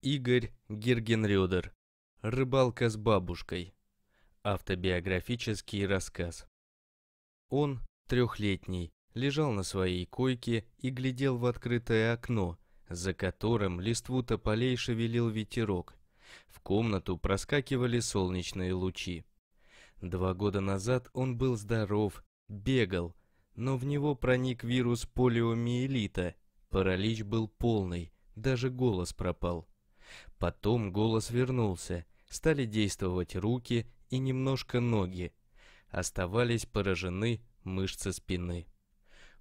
Игорь Гиргенрёдер. Рыбалка с бабушкой. Автобиографический рассказ. Он, трехлетний, лежал на своей койке и глядел в открытое окно, за которым листву тополей шевелил ветерок. В комнату проскакивали солнечные лучи. Два года назад он был здоров, бегал, но в него проник вирус полиомиелита. Паралич был полный, даже голос пропал. Потом голос вернулся, стали действовать руки и немножко ноги. Оставались поражены мышцы спины.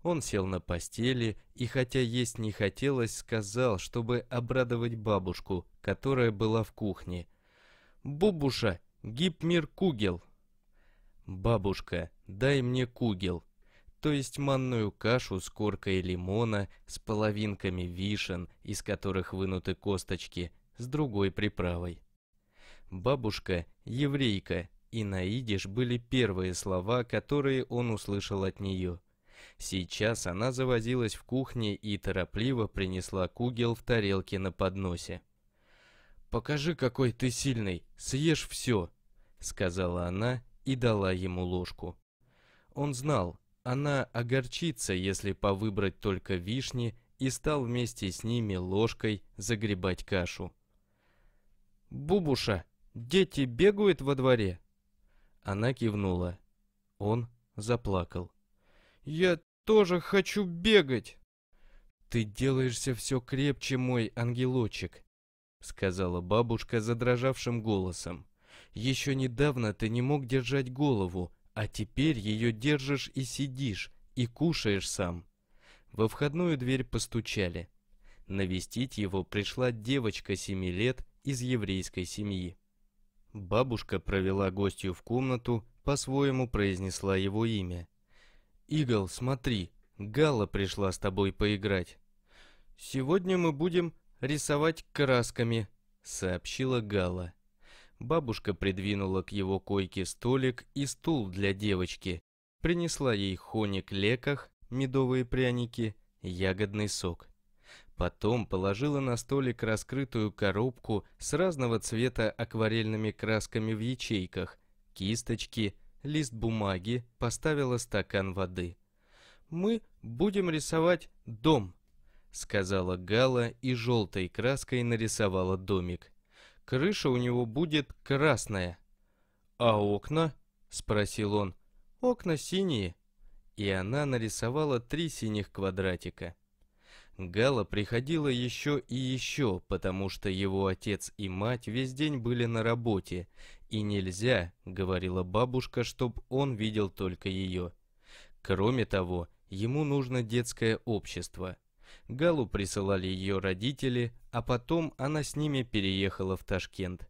Он сел на постели и, хотя есть не хотелось, сказал, чтобы обрадовать бабушку, которая была в кухне. «Бубуша, гипмир кугел!» «Бабушка, дай мне кугел!» то есть манную кашу с коркой лимона, с половинками вишен, из которых вынуты косточки, с другой приправой. Бабушка – еврейка, и на идиш были первые слова, которые он услышал от нее. Сейчас она завозилась в кухне и торопливо принесла кугел в тарелке на подносе. «Покажи, какой ты сильный, съешь все», — сказала она и дала ему ложку. Он знал, она огорчится, если повыбрать только вишни, и стал вместе с ними ложкой загребать кашу. «Бубуша, дети бегают во дворе?» Она кивнула. Он заплакал. «Я тоже хочу бегать!» «Ты делаешься все крепче, мой ангелочек», — сказала бабушка задрожавшим голосом. «Еще недавно ты не мог держать голову, а теперь ее держишь и сидишь, и кушаешь сам. Во входную дверь постучали. Навестить его пришла девочка семи лет из еврейской семьи. Бабушка провела гостью в комнату, по-своему произнесла его имя. «Игл, смотри, Галла пришла с тобой поиграть». «Сегодня мы будем рисовать красками», — сообщила Галла. Бабушка придвинула к его койке столик и стул для девочки. Принесла ей хоник леках, медовые пряники, ягодный сок. Потом положила на столик раскрытую коробку с разного цвета акварельными красками в ячейках, кисточки, лист бумаги, поставила стакан воды. «Мы будем рисовать дом», — сказала Гала и желтой краской нарисовала домик крыша у него будет красная. «А окна?» — спросил он. «Окна синие». И она нарисовала три синих квадратика. Гала приходила еще и еще, потому что его отец и мать весь день были на работе, и нельзя, говорила бабушка, чтоб он видел только ее. Кроме того, ему нужно детское общество. Галу присылали ее родители, а потом она с ними переехала в Ташкент.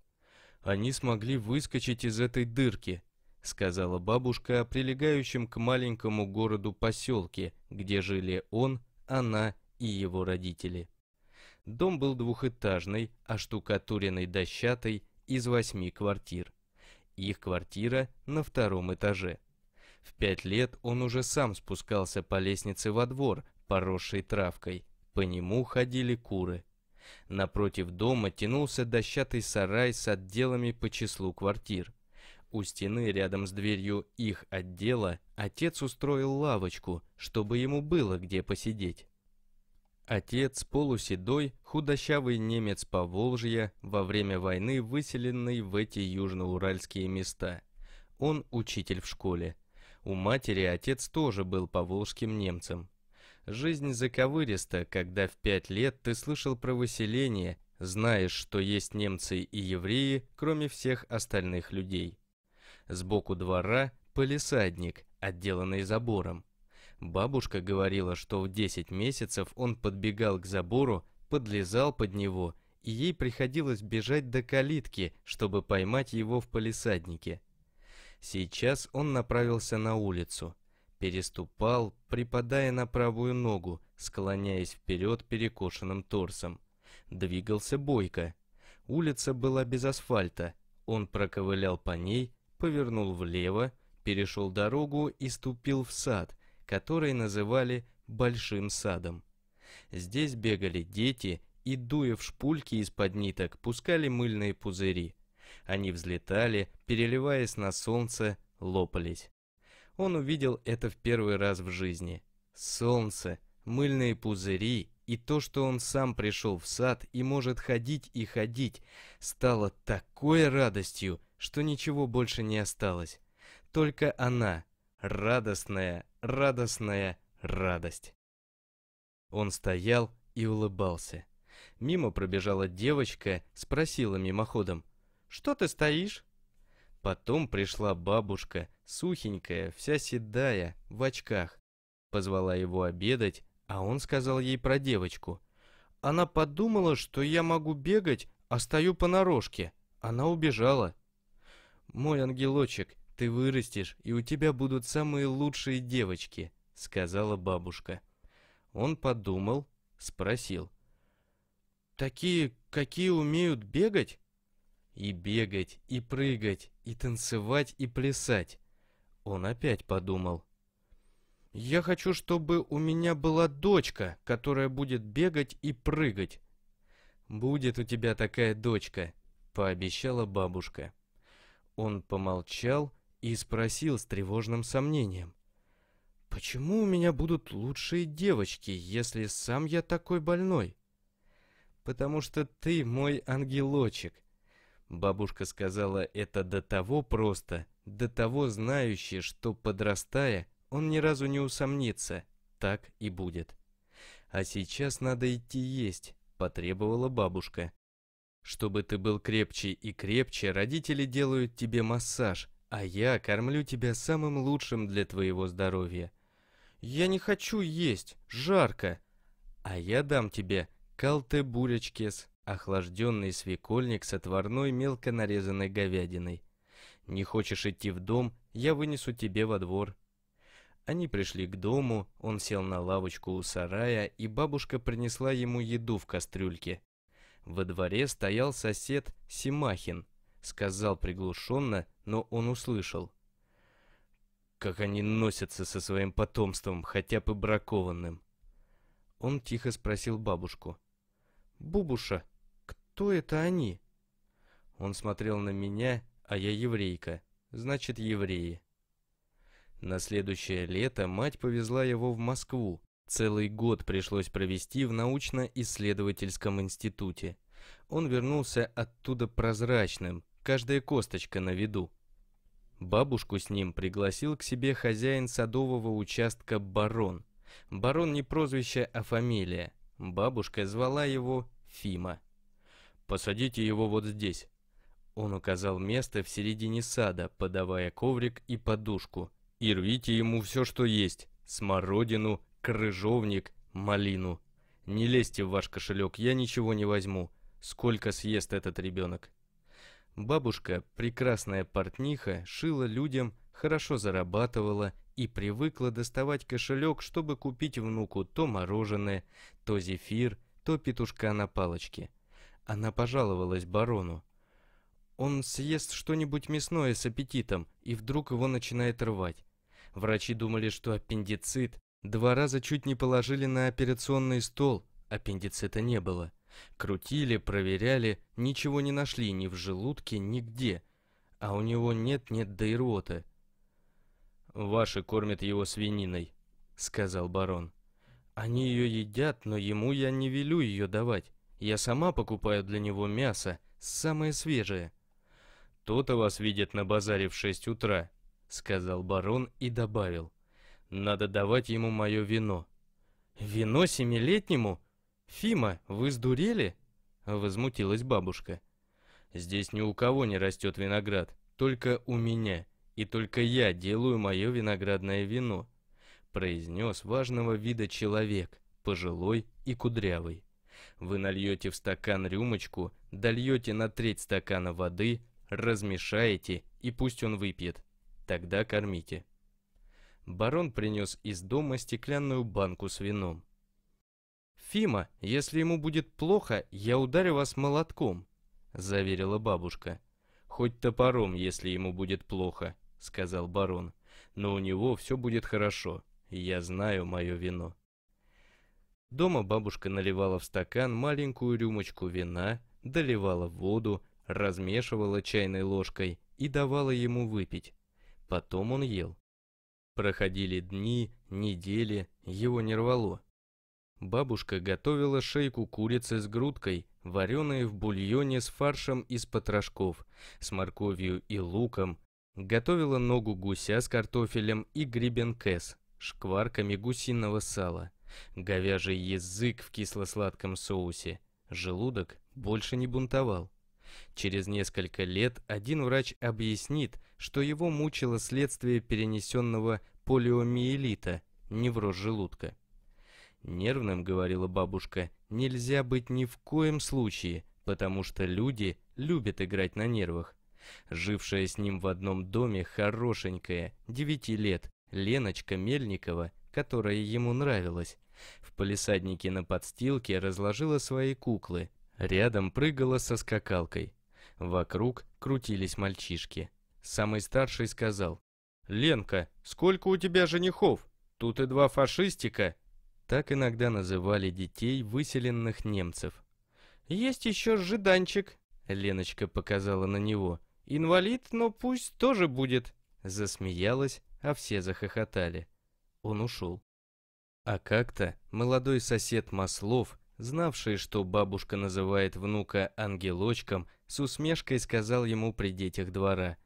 Они смогли выскочить из этой дырки, сказала бабушка о прилегающем к маленькому городу поселке, где жили он, она и его родители. Дом был двухэтажный, оштукатуренный дощатой из восьми квартир. Их квартира на втором этаже. В пять лет он уже сам спускался по лестнице во двор, поросший травкой. По нему ходили куры. Напротив дома тянулся дощатый сарай с отделами по числу квартир. У стены рядом с дверью их отдела отец устроил лавочку, чтобы ему было где посидеть. Отец полуседой, худощавый немец по Волжье, во время войны выселенный в эти южноуральские места. Он учитель в школе. У матери отец тоже был поволжским немцем. Жизнь заковыриста, когда в пять лет ты слышал про выселение, знаешь, что есть немцы и евреи, кроме всех остальных людей. Сбоку двора полисадник, отделанный забором. Бабушка говорила, что в 10 месяцев он подбегал к забору, подлезал под него, и ей приходилось бежать до калитки, чтобы поймать его в полисаднике. Сейчас он направился на улицу переступал, припадая на правую ногу, склоняясь вперед перекошенным торсом. Двигался бойко. Улица была без асфальта. Он проковылял по ней, повернул влево, перешел дорогу и ступил в сад, который называли «большим садом». Здесь бегали дети, и, дуя в шпульки из-под ниток, пускали мыльные пузыри. Они взлетали, переливаясь на солнце, лопались. Он увидел это в первый раз в жизни. Солнце, мыльные пузыри и то, что он сам пришел в сад и может ходить и ходить, стало такой радостью, что ничего больше не осталось. Только она, радостная, радостная радость. Он стоял и улыбался. Мимо пробежала девочка, спросила мимоходом, «Что ты стоишь?» Потом пришла бабушка, сухенькая, вся седая, в очках. Позвала его обедать, а он сказал ей про девочку. Она подумала, что я могу бегать, а стою понарошке. Она убежала. «Мой ангелочек, ты вырастешь, и у тебя будут самые лучшие девочки», — сказала бабушка. Он подумал, спросил. «Такие, какие умеют бегать?» «И бегать, и прыгать, и танцевать, и плясать». Он опять подумал. «Я хочу, чтобы у меня была дочка, которая будет бегать и прыгать». «Будет у тебя такая дочка», — пообещала бабушка. Он помолчал и спросил с тревожным сомнением. «Почему у меня будут лучшие девочки, если сам я такой больной?» «Потому что ты мой ангелочек». Бабушка сказала это до того просто, до того знающее, что, подрастая, он ни разу не усомнится, так и будет. «А сейчас надо идти есть», — потребовала бабушка. «Чтобы ты был крепче и крепче, родители делают тебе массаж, а я кормлю тебя самым лучшим для твоего здоровья. Я не хочу есть, жарко. А я дам тебе калте-буречкес, охлажденный свекольник с отварной мелко нарезанной говядиной. Не хочешь идти в дом, я вынесу тебе во двор. Они пришли к дому, он сел на лавочку у сарая, и бабушка принесла ему еду в кастрюльке. Во дворе стоял сосед Симахин, сказал приглушенно, но он услышал. Как они носятся со своим потомством, хотя бы бракованным. Он тихо спросил бабушку. «Бубуша, кто это они?» Он смотрел на меня, а я еврейка, значит, евреи. На следующее лето мать повезла его в Москву. Целый год пришлось провести в научно-исследовательском институте. Он вернулся оттуда прозрачным, каждая косточка на виду. Бабушку с ним пригласил к себе хозяин садового участка Барон. Барон не прозвище, а фамилия. Бабушка звала его Фима. «Посадите его вот здесь». Он указал место в середине сада, подавая коврик и подушку. «И рвите ему все, что есть. Смородину, крыжовник, малину. Не лезьте в ваш кошелек, я ничего не возьму. Сколько съест этот ребенок?» Бабушка, прекрасная портниха, шила людям, хорошо зарабатывала и привыкла доставать кошелек, чтобы купить внуку то мороженое, то зефир, то петушка на палочке. Она пожаловалась барону. Он съест что-нибудь мясное с аппетитом, и вдруг его начинает рвать. Врачи думали, что аппендицит. Два раза чуть не положили на операционный стол, аппендицита не было. Крутили, проверяли, ничего не нашли ни в желудке, нигде. А у него нет-нет, да и рвота. «Ваши кормят его свининой», — сказал барон. «Они ее едят, но ему я не велю ее давать. Я сама покупаю для него мясо, самое свежее». «То-то вас видят на базаре в шесть утра», — сказал барон и добавил. «Надо давать ему мое вино». «Вино семилетнему?» «Фима, вы сдурели?» — возмутилась бабушка. «Здесь ни у кого не растет виноград, только у меня, и только я делаю мое виноградное вино», — произнес важного вида человек, пожилой и кудрявый. «Вы нальете в стакан рюмочку, дольете на треть стакана воды, размешаете, и пусть он выпьет. Тогда кормите». Барон принес из дома стеклянную банку с вином. «Фима, если ему будет плохо, я ударю вас молотком», — заверила бабушка. «Хоть топором, если ему будет плохо», — сказал барон. «Но у него все будет хорошо. Я знаю мое вино». Дома бабушка наливала в стакан маленькую рюмочку вина, доливала воду, размешивала чайной ложкой и давала ему выпить. Потом он ел. Проходили дни, недели, его не рвало. Бабушка готовила шейку курицы с грудкой, вареные в бульоне с фаршем из потрошков, с морковью и луком. Готовила ногу гуся с картофелем и грибенкес, шкварками гусиного сала. Говяжий язык в кисло-сладком соусе. Желудок больше не бунтовал. Через несколько лет один врач объяснит, что его мучило следствие перенесенного полиомиелита, невроз желудка. Нервным, говорила бабушка, нельзя быть ни в коем случае, потому что люди любят играть на нервах. Жившая с ним в одном доме хорошенькая, девяти лет, Леночка Мельникова, которая ему нравилась, в палисаднике на подстилке разложила свои куклы, рядом прыгала со скакалкой. Вокруг крутились мальчишки. Самый старший сказал, «Ленка, сколько у тебя женихов? Тут и два фашистика». Так иногда называли детей выселенных немцев. «Есть еще жиданчик», — Леночка показала на него. «Инвалид, но пусть тоже будет». Засмеялась, а все захохотали. Он ушел. А как-то молодой сосед Маслов, знавший, что бабушка называет внука ангелочком, с усмешкой сказал ему при детях двора.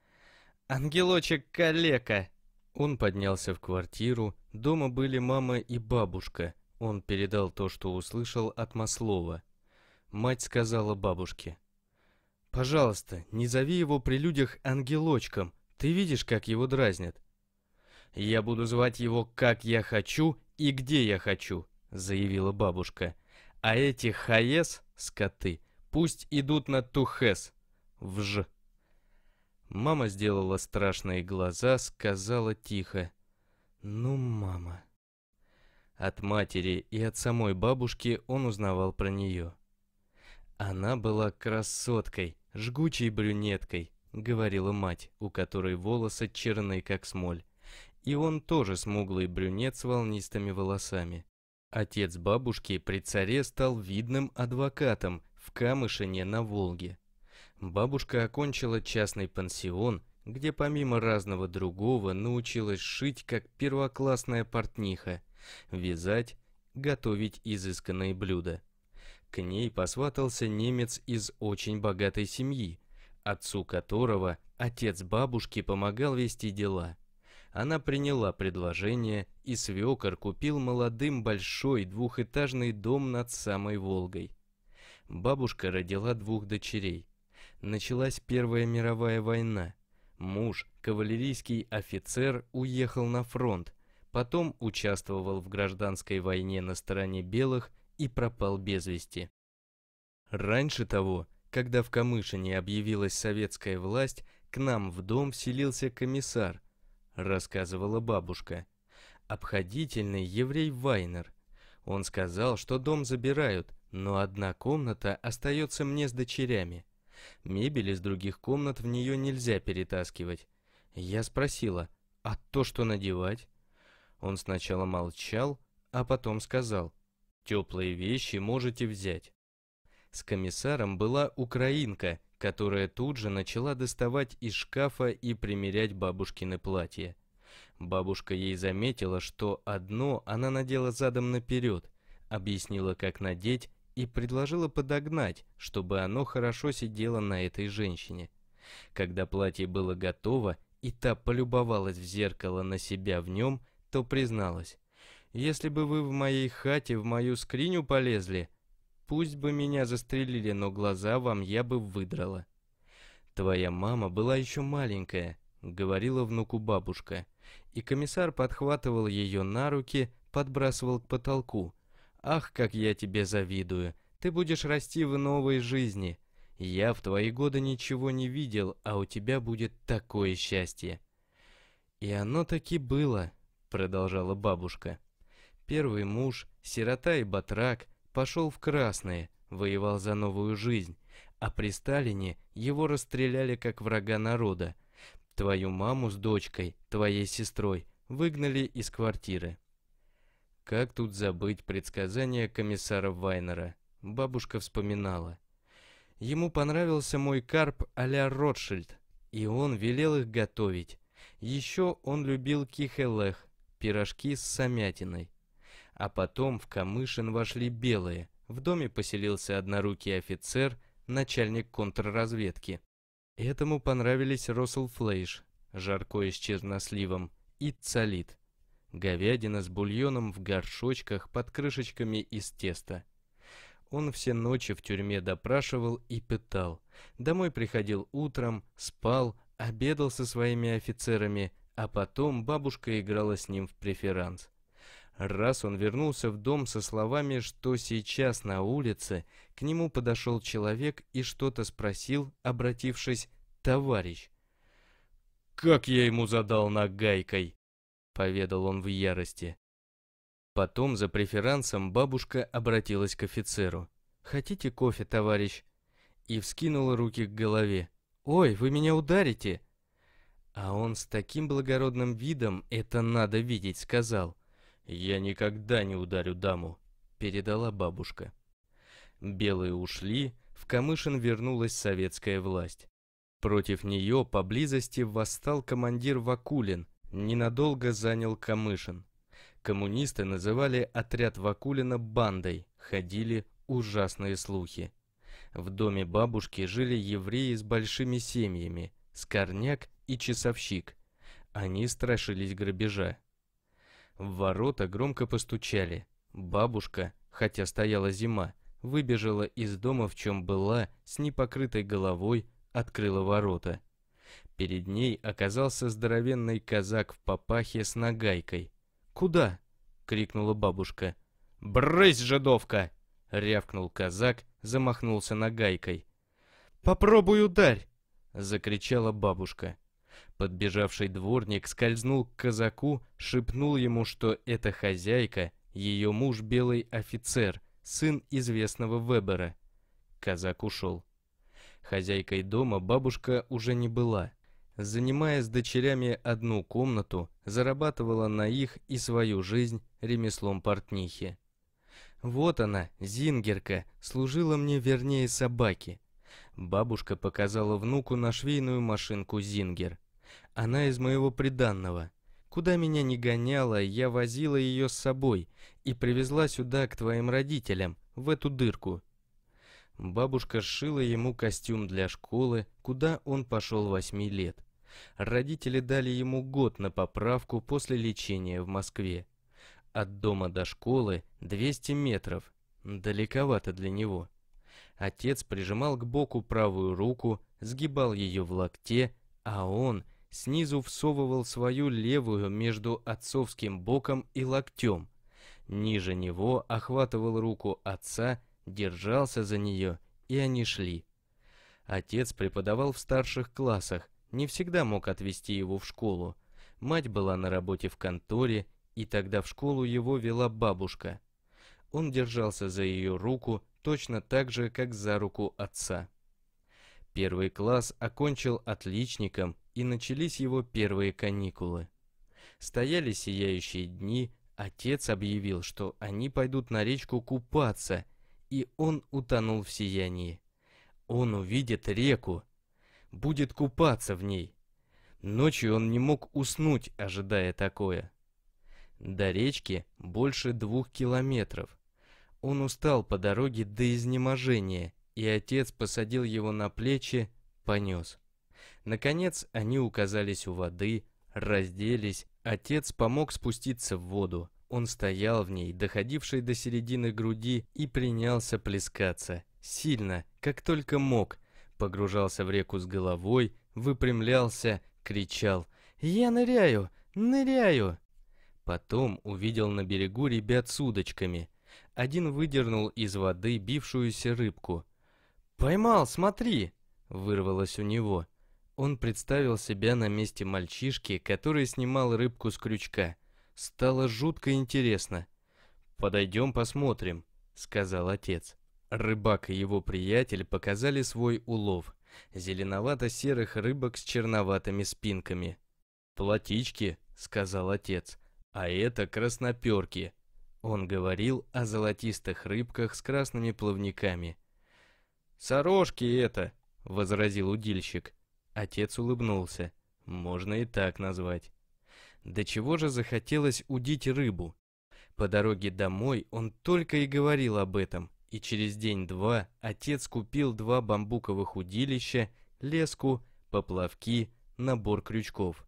«Ангелочек калека!» Он поднялся в квартиру, дома были мама и бабушка. Он передал то, что услышал от Маслова. Мать сказала бабушке. «Пожалуйста, не зови его при людях ангелочком, ты видишь, как его дразнят». «Я буду звать его, как я хочу и где я хочу», — заявила бабушка. «А эти хаес, скоты, пусть идут на тухес, вж». Мама сделала страшные глаза, сказала тихо. «Ну, мама». От матери и от самой бабушки он узнавал про нее. Она была красоткой, жгучей брюнеткой, говорила мать, у которой волосы черные, как смоль. И он тоже смуглый брюнет с волнистыми волосами. Отец бабушки при царе стал видным адвокатом в Камышине на Волге. Бабушка окончила частный пансион, где помимо разного другого научилась шить как первоклассная портниха, вязать, готовить изысканные блюда. К ней посватался немец из очень богатой семьи, отцу которого отец бабушки помогал вести дела. Она приняла предложение, и свекор купил молодым большой двухэтажный дом над самой Волгой. Бабушка родила двух дочерей. Началась Первая мировая война. Муж, кавалерийский офицер, уехал на фронт, потом участвовал в гражданской войне на стороне белых и пропал без вести. Раньше того, когда в Камышине объявилась советская власть, к нам в дом вселился комиссар – рассказывала бабушка. Обходительный еврей Вайнер. Он сказал, что дом забирают, но одна комната остается мне с дочерями. Мебель из других комнат в нее нельзя перетаскивать. Я спросила, а то что надевать? Он сначала молчал, а потом сказал, теплые вещи можете взять. С комиссаром была украинка, которая тут же начала доставать из шкафа и примерять бабушкины платья. Бабушка ей заметила, что одно она надела задом наперед, объяснила, как надеть, и предложила подогнать, чтобы оно хорошо сидело на этой женщине. Когда платье было готово, и та полюбовалась в зеркало на себя в нем, то призналась, «Если бы вы в моей хате в мою скриню полезли, Пусть бы меня застрелили, но глаза вам я бы выдрала. Твоя мама была еще маленькая, говорила внуку бабушка, и комиссар подхватывал ее на руки, подбрасывал к потолку. Ах, как я тебе завидую, ты будешь расти в новой жизни. Я в твои годы ничего не видел, а у тебя будет такое счастье. И оно таки было, продолжала бабушка. Первый муж, сирота и батрак, пошел в красные, воевал за новую жизнь, а при Сталине его расстреляли как врага народа. Твою маму с дочкой, твоей сестрой, выгнали из квартиры. Как тут забыть предсказания комиссара Вайнера? Бабушка вспоминала. Ему понравился мой карп а-ля Ротшильд, и он велел их готовить. Еще он любил кихелех, пирожки с самятиной. А потом в Камышин вошли белые. В доме поселился однорукий офицер, начальник контрразведки. Этому понравились Росл Флейш, жаркое с черносливом, и цалит. Говядина с бульоном в горшочках под крышечками из теста. Он все ночи в тюрьме допрашивал и пытал. Домой приходил утром, спал, обедал со своими офицерами, а потом бабушка играла с ним в преферанс. Раз он вернулся в дом со словами, что сейчас на улице, к нему подошел человек и что-то спросил, обратившись «Товарищ». «Как я ему задал нагайкой!» — поведал он в ярости. Потом за преферансом бабушка обратилась к офицеру. «Хотите кофе, товарищ?» И вскинула руки к голове. «Ой, вы меня ударите!» А он с таким благородным видом «это надо видеть» сказал. «Я никогда не ударю даму», — передала бабушка. Белые ушли, в Камышин вернулась советская власть. Против нее поблизости восстал командир Вакулин, ненадолго занял Камышин. Коммунисты называли отряд Вакулина бандой, ходили ужасные слухи. В доме бабушки жили евреи с большими семьями, скорняк и часовщик. Они страшились грабежа. В ворота громко постучали. Бабушка, хотя стояла зима, выбежала из дома, в чем была, с непокрытой головой, открыла ворота. Перед ней оказался здоровенный казак в папахе с нагайкой. «Куда?» — крикнула бабушка. «Брысь, жидовка!» — рявкнул казак, замахнулся нагайкой. «Попробуй ударь!» — закричала бабушка. Подбежавший дворник скользнул к казаку, шепнул ему, что это хозяйка, ее муж белый офицер, сын известного Вебера. Казак ушел. Хозяйкой дома бабушка уже не была занимая с дочерями одну комнату, зарабатывала на их и свою жизнь ремеслом портнихи. Вот она, Зингерка, служила мне вернее собаки. Бабушка показала внуку на швейную машинку Зингер. Она из моего приданного. Куда меня не гоняла, я возила ее с собой и привезла сюда к твоим родителям, в эту дырку. Бабушка сшила ему костюм для школы, куда он пошел восьми лет. Родители дали ему год на поправку после лечения в Москве. От дома до школы 200 метров. Далековато для него. Отец прижимал к боку правую руку, сгибал ее в локте, а он снизу всовывал свою левую между отцовским боком и локтем. Ниже него охватывал руку отца, держался за нее, и они шли. Отец преподавал в старших классах, не всегда мог отвезти его в школу. Мать была на работе в конторе, и тогда в школу его вела бабушка. Он держался за ее руку точно так же, как за руку отца. Первый класс окончил отличником, и начались его первые каникулы. Стояли сияющие дни, отец объявил, что они пойдут на речку купаться, и он утонул в сиянии. Он увидит реку, будет купаться в ней. Ночью он не мог уснуть, ожидая такое. До речки больше двух километров. Он устал по дороге до изнеможения, и отец посадил его на плечи, понес. Наконец они указались у воды, разделись, отец помог спуститься в воду. Он стоял в ней, доходившей до середины груди, и принялся плескаться. Сильно, как только мог, погружался в реку с головой, выпрямлялся, кричал «Я ныряю! Ныряю!» Потом увидел на берегу ребят с удочками. Один выдернул из воды бившуюся рыбку. «Поймал, смотри!» — вырвалось у него. Он представил себя на месте мальчишки, который снимал рыбку с крючка. Стало жутко интересно. «Подойдем посмотрим», — сказал отец. Рыбак и его приятель показали свой улов. Зеленовато-серых рыбок с черноватыми спинками. «Платички», — сказал отец, — «а это красноперки». Он говорил о золотистых рыбках с красными плавниками. «Сорожки это!» — возразил удильщик. Отец улыбнулся. Можно и так назвать. До чего же захотелось удить рыбу? По дороге домой он только и говорил об этом, и через день-два отец купил два бамбуковых удилища, леску, поплавки, набор крючков.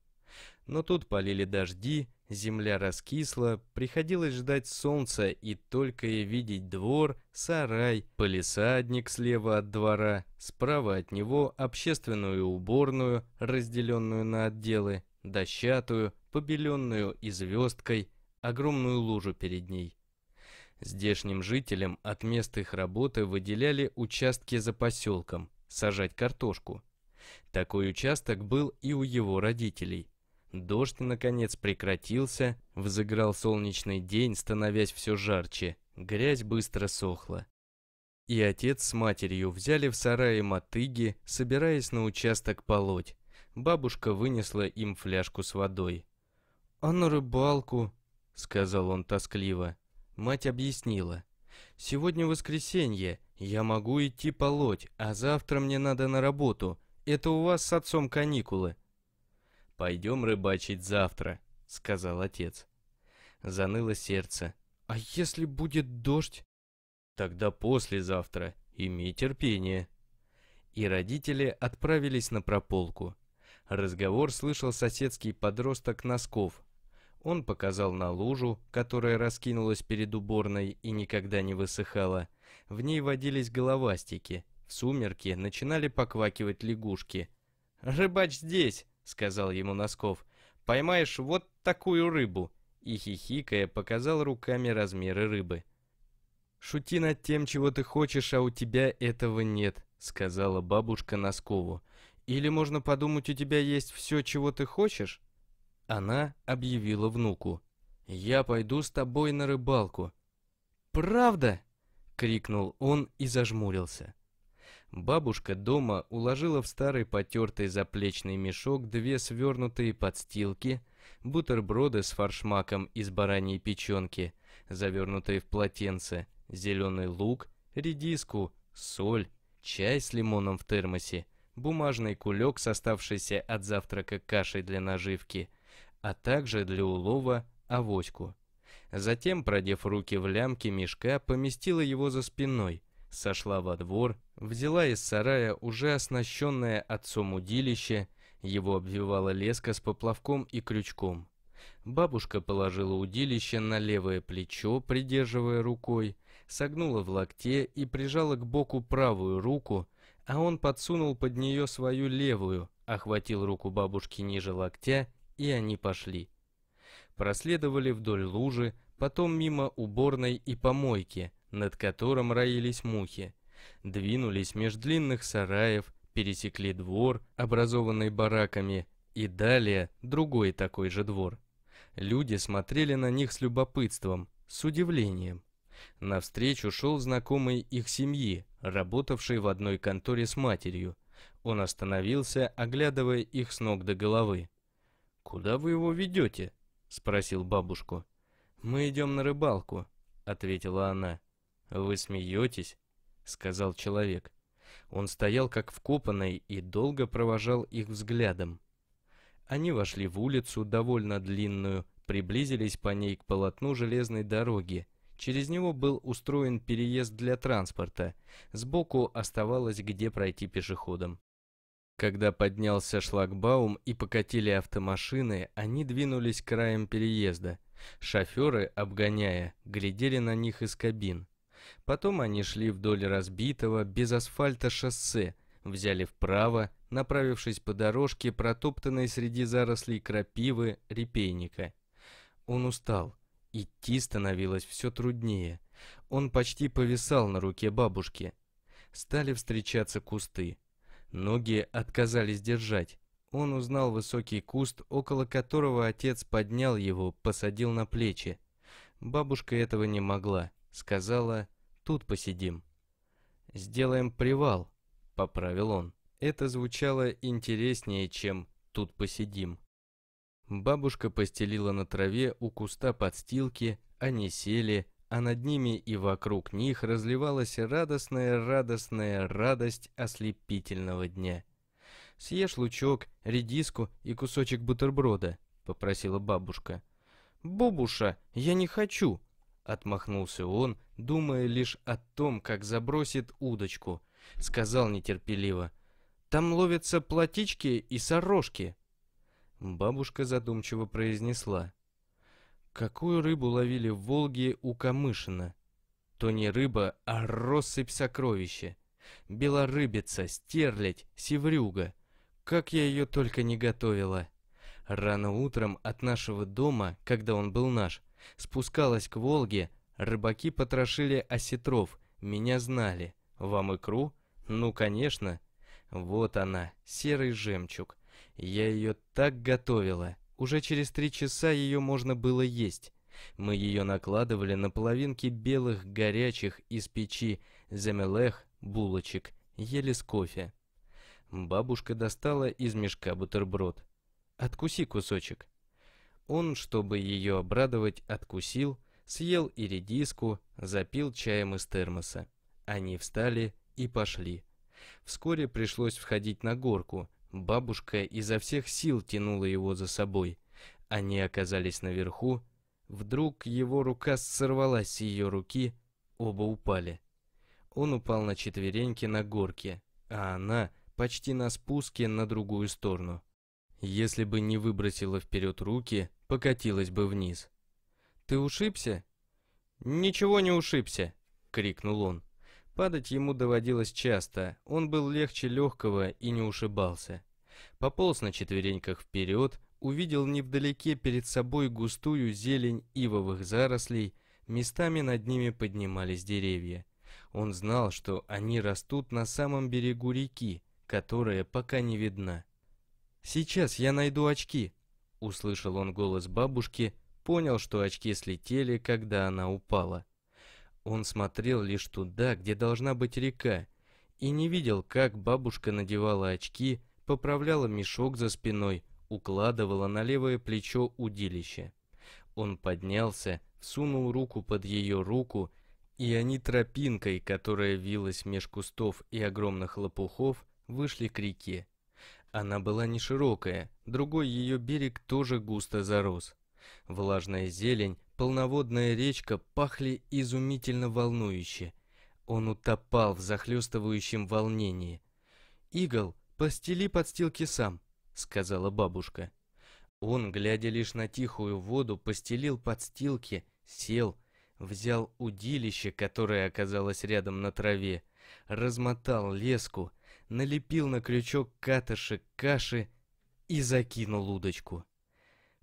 Но тут полили дожди, земля раскисла, приходилось ждать солнца и только и видеть двор, сарай, полисадник слева от двора, справа от него общественную уборную, разделенную на отделы, дощатую, побеленную и звездкой, огромную лужу перед ней. Здешним жителям от мест их работы выделяли участки за поселком, сажать картошку. Такой участок был и у его родителей. Дождь, наконец, прекратился, взыграл солнечный день, становясь все жарче, грязь быстро сохла. И отец с матерью взяли в сарае мотыги, собираясь на участок полоть. Бабушка вынесла им фляжку с водой. «А на рыбалку?» — сказал он тоскливо. Мать объяснила. «Сегодня воскресенье, я могу идти полоть, а завтра мне надо на работу. Это у вас с отцом каникулы. «Пойдем рыбачить завтра», — сказал отец. Заныло сердце. «А если будет дождь?» «Тогда послезавтра. Имей терпение». И родители отправились на прополку. Разговор слышал соседский подросток Носков. Он показал на лужу, которая раскинулась перед уборной и никогда не высыхала. В ней водились головастики. В сумерки начинали поквакивать лягушки. «Рыбач здесь!» — сказал ему Носков. «Поймаешь вот такую рыбу!» И хихикая показал руками размеры рыбы. «Шути над тем, чего ты хочешь, а у тебя этого нет», — сказала бабушка Носкову. «Или можно подумать, у тебя есть все, чего ты хочешь?» Она объявила внуку. «Я пойду с тобой на рыбалку». «Правда?» — крикнул он и зажмурился. Бабушка дома уложила в старый потертый заплечный мешок две свернутые подстилки, бутерброды с фаршмаком из бараньей печенки, завернутые в полотенце, зеленый лук, редиску, соль, чай с лимоном в термосе, бумажный кулек с оставшейся от завтрака кашей для наживки, а также для улова авоську. Затем, продев руки в лямки мешка, поместила его за спиной – сошла во двор, взяла из сарая уже оснащенное отцом удилище, его обвивала леска с поплавком и крючком. Бабушка положила удилище на левое плечо, придерживая рукой, согнула в локте и прижала к боку правую руку, а он подсунул под нее свою левую, охватил руку бабушки ниже локтя, и они пошли. Проследовали вдоль лужи, потом мимо уборной и помойки, над которым роились мухи, двинулись меж длинных сараев, пересекли двор, образованный бараками, и далее другой такой же двор. Люди смотрели на них с любопытством, с удивлением. Навстречу шел знакомый их семьи, работавший в одной конторе с матерью. Он остановился, оглядывая их с ног до головы. «Куда вы его ведете?» — спросил бабушку. «Мы идем на рыбалку», — ответила она. «Вы смеетесь?» — сказал человек. Он стоял как вкопанный и долго провожал их взглядом. Они вошли в улицу, довольно длинную, приблизились по ней к полотну железной дороги. Через него был устроен переезд для транспорта. Сбоку оставалось где пройти пешеходам. Когда поднялся шлагбаум и покатили автомашины, они двинулись к краям переезда. Шоферы, обгоняя, глядели на них из кабин. Потом они шли вдоль разбитого, без асфальта шоссе, взяли вправо, направившись по дорожке, протоптанной среди зарослей крапивы, репейника. Он устал. Идти становилось все труднее. Он почти повисал на руке бабушки. Стали встречаться кусты. Ноги отказались держать. Он узнал высокий куст, около которого отец поднял его, посадил на плечи. Бабушка этого не могла. Сказала, тут посидим. «Сделаем привал», — поправил он. Это звучало интереснее, чем «тут посидим». Бабушка постелила на траве у куста подстилки, они сели, а над ними и вокруг них разливалась радостная-радостная радость ослепительного дня. «Съешь лучок, редиску и кусочек бутерброда», — попросила бабушка. «Бубуша, я не хочу!» — отмахнулся он, думая лишь о том, как забросит удочку. Сказал нетерпеливо. «Там ловятся платички и сорожки». Бабушка задумчиво произнесла. «Какую рыбу ловили в Волге у Камышина?» «То не рыба, а россыпь сокровища. Белорыбица, стерлядь, севрюга. Как я ее только не готовила!» Рано утром от нашего дома, когда он был наш, спускалась к Волге, рыбаки потрошили осетров, меня знали. Вам икру? Ну, конечно. Вот она, серый жемчуг. Я ее так готовила. Уже через три часа ее можно было есть. Мы ее накладывали на половинки белых горячих из печи замелех булочек, ели с кофе. Бабушка достала из мешка бутерброд. Откуси кусочек. Он, чтобы ее обрадовать, откусил, съел и редиску, запил чаем из термоса. Они встали и пошли. Вскоре пришлось входить на горку. Бабушка изо всех сил тянула его за собой. Они оказались наверху. Вдруг его рука сорвалась с ее руки, оба упали. Он упал на четвереньки на горке, а она почти на спуске на другую сторону. Если бы не выбросила вперед руки, покатилась бы вниз. «Ты ушибся?» «Ничего не ушибся!» — крикнул он. Падать ему доводилось часто, он был легче легкого и не ушибался. Пополз на четвереньках вперед, увидел невдалеке перед собой густую зелень ивовых зарослей, местами над ними поднимались деревья. Он знал, что они растут на самом берегу реки, которая пока не видна. «Сейчас я найду очки!» Услышал он голос бабушки, понял, что очки слетели, когда она упала. Он смотрел лишь туда, где должна быть река, и не видел, как бабушка надевала очки, поправляла мешок за спиной, укладывала на левое плечо удилище. Он поднялся, сунул руку под ее руку, и они тропинкой, которая вилась меж кустов и огромных лопухов, вышли к реке. Она была не широкая, другой ее берег тоже густо зарос. Влажная зелень, полноводная речка пахли изумительно волнующе. Он утопал в захлестывающем волнении. «Игл, постели подстилки сам», — сказала бабушка. Он, глядя лишь на тихую воду, постелил подстилки, сел, взял удилище, которое оказалось рядом на траве, размотал леску — налепил на крючок катышек каши и закинул удочку.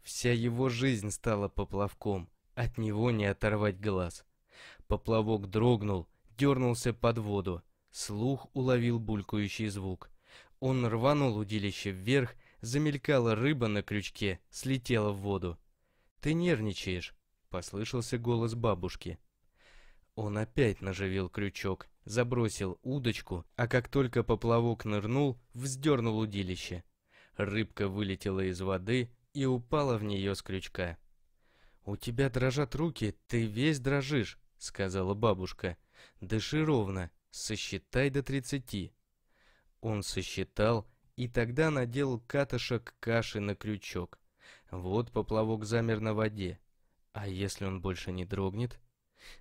Вся его жизнь стала поплавком, от него не оторвать глаз. Поплавок дрогнул, дернулся под воду, слух уловил булькающий звук. Он рванул удилище вверх, замелькала рыба на крючке, слетела в воду. «Ты нервничаешь», — послышался голос бабушки. Он опять наживил крючок, забросил удочку, а как только поплавок нырнул, вздернул удилище. Рыбка вылетела из воды и упала в нее с крючка. «У тебя дрожат руки, ты весь дрожишь», — сказала бабушка. «Дыши ровно, сосчитай до тридцати». Он сосчитал и тогда надел катышек каши на крючок. Вот поплавок замер на воде. А если он больше не дрогнет?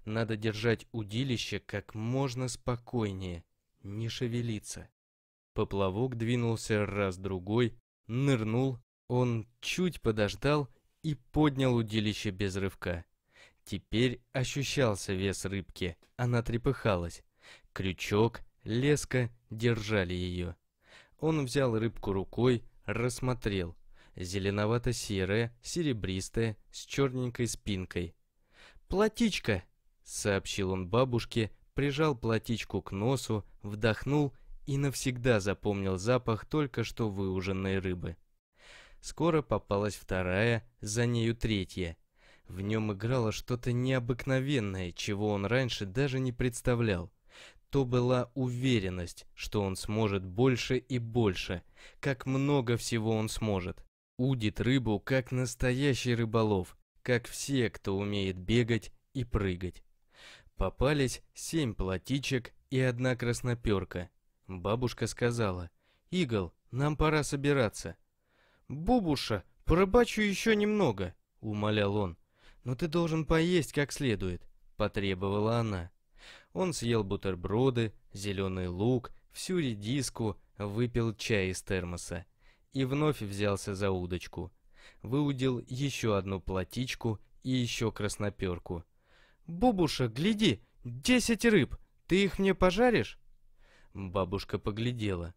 Надо держать удилище как можно спокойнее, не шевелиться. Поплавок двинулся раз-другой, нырнул, он чуть подождал и поднял удилище без рывка. Теперь ощущался вес рыбки, она трепыхалась. Крючок, леска держали ее. Он взял рыбку рукой, рассмотрел. Зеленовато-серая, серебристая, с черненькой спинкой. «Платичка!» сообщил он бабушке, прижал платичку к носу, вдохнул и навсегда запомнил запах только что выуженной рыбы. Скоро попалась вторая, за нею третья. В нем играло что-то необыкновенное, чего он раньше даже не представлял. То была уверенность, что он сможет больше и больше, как много всего он сможет. Удит рыбу, как настоящий рыболов, как все, кто умеет бегать и прыгать. Попались семь плотичек и одна красноперка. Бабушка сказала, «Игл, нам пора собираться». «Бубуша, порыбачу еще немного», — умолял он. «Но ты должен поесть как следует», — потребовала она. Он съел бутерброды, зеленый лук, всю редиску, выпил чай из термоса и вновь взялся за удочку. Выудил еще одну платичку и еще красноперку. «Бубуша, гляди, десять рыб, ты их мне пожаришь?» Бабушка поглядела.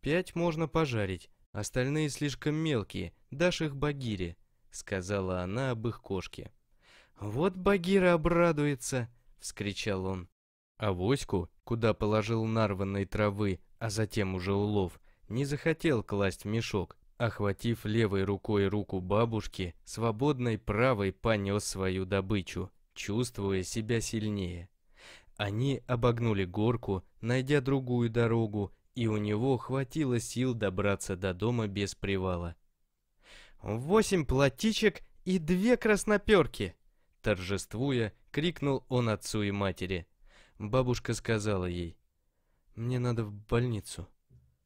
«Пять можно пожарить, остальные слишком мелкие, дашь их Багире», — сказала она об их кошке. «Вот Багира обрадуется!» — вскричал он. А Воську, куда положил нарванной травы, а затем уже улов, не захотел класть в мешок, охватив левой рукой руку бабушки, свободной правой понес свою добычу, чувствуя себя сильнее. Они обогнули горку, найдя другую дорогу, и у него хватило сил добраться до дома без привала. «Восемь платичек и две красноперки!» Торжествуя, крикнул он отцу и матери. Бабушка сказала ей, «Мне надо в больницу».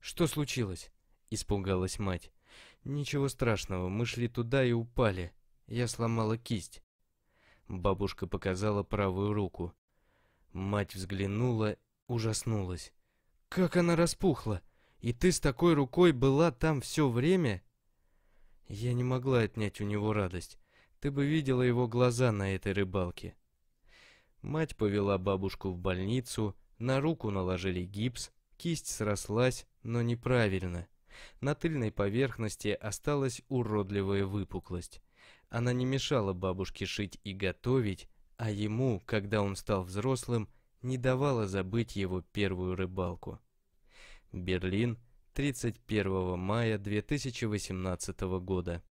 «Что случилось?» — испугалась мать. «Ничего страшного, мы шли туда и упали. Я сломала кисть». Бабушка показала правую руку. Мать взглянула, ужаснулась. «Как она распухла! И ты с такой рукой была там все время?» Я не могла отнять у него радость. Ты бы видела его глаза на этой рыбалке. Мать повела бабушку в больницу, на руку наложили гипс, кисть срослась, но неправильно. На тыльной поверхности осталась уродливая выпуклость. Она не мешала бабушке шить и готовить, а ему, когда он стал взрослым, не давала забыть его первую рыбалку. Берлин, 31 мая 2018 года.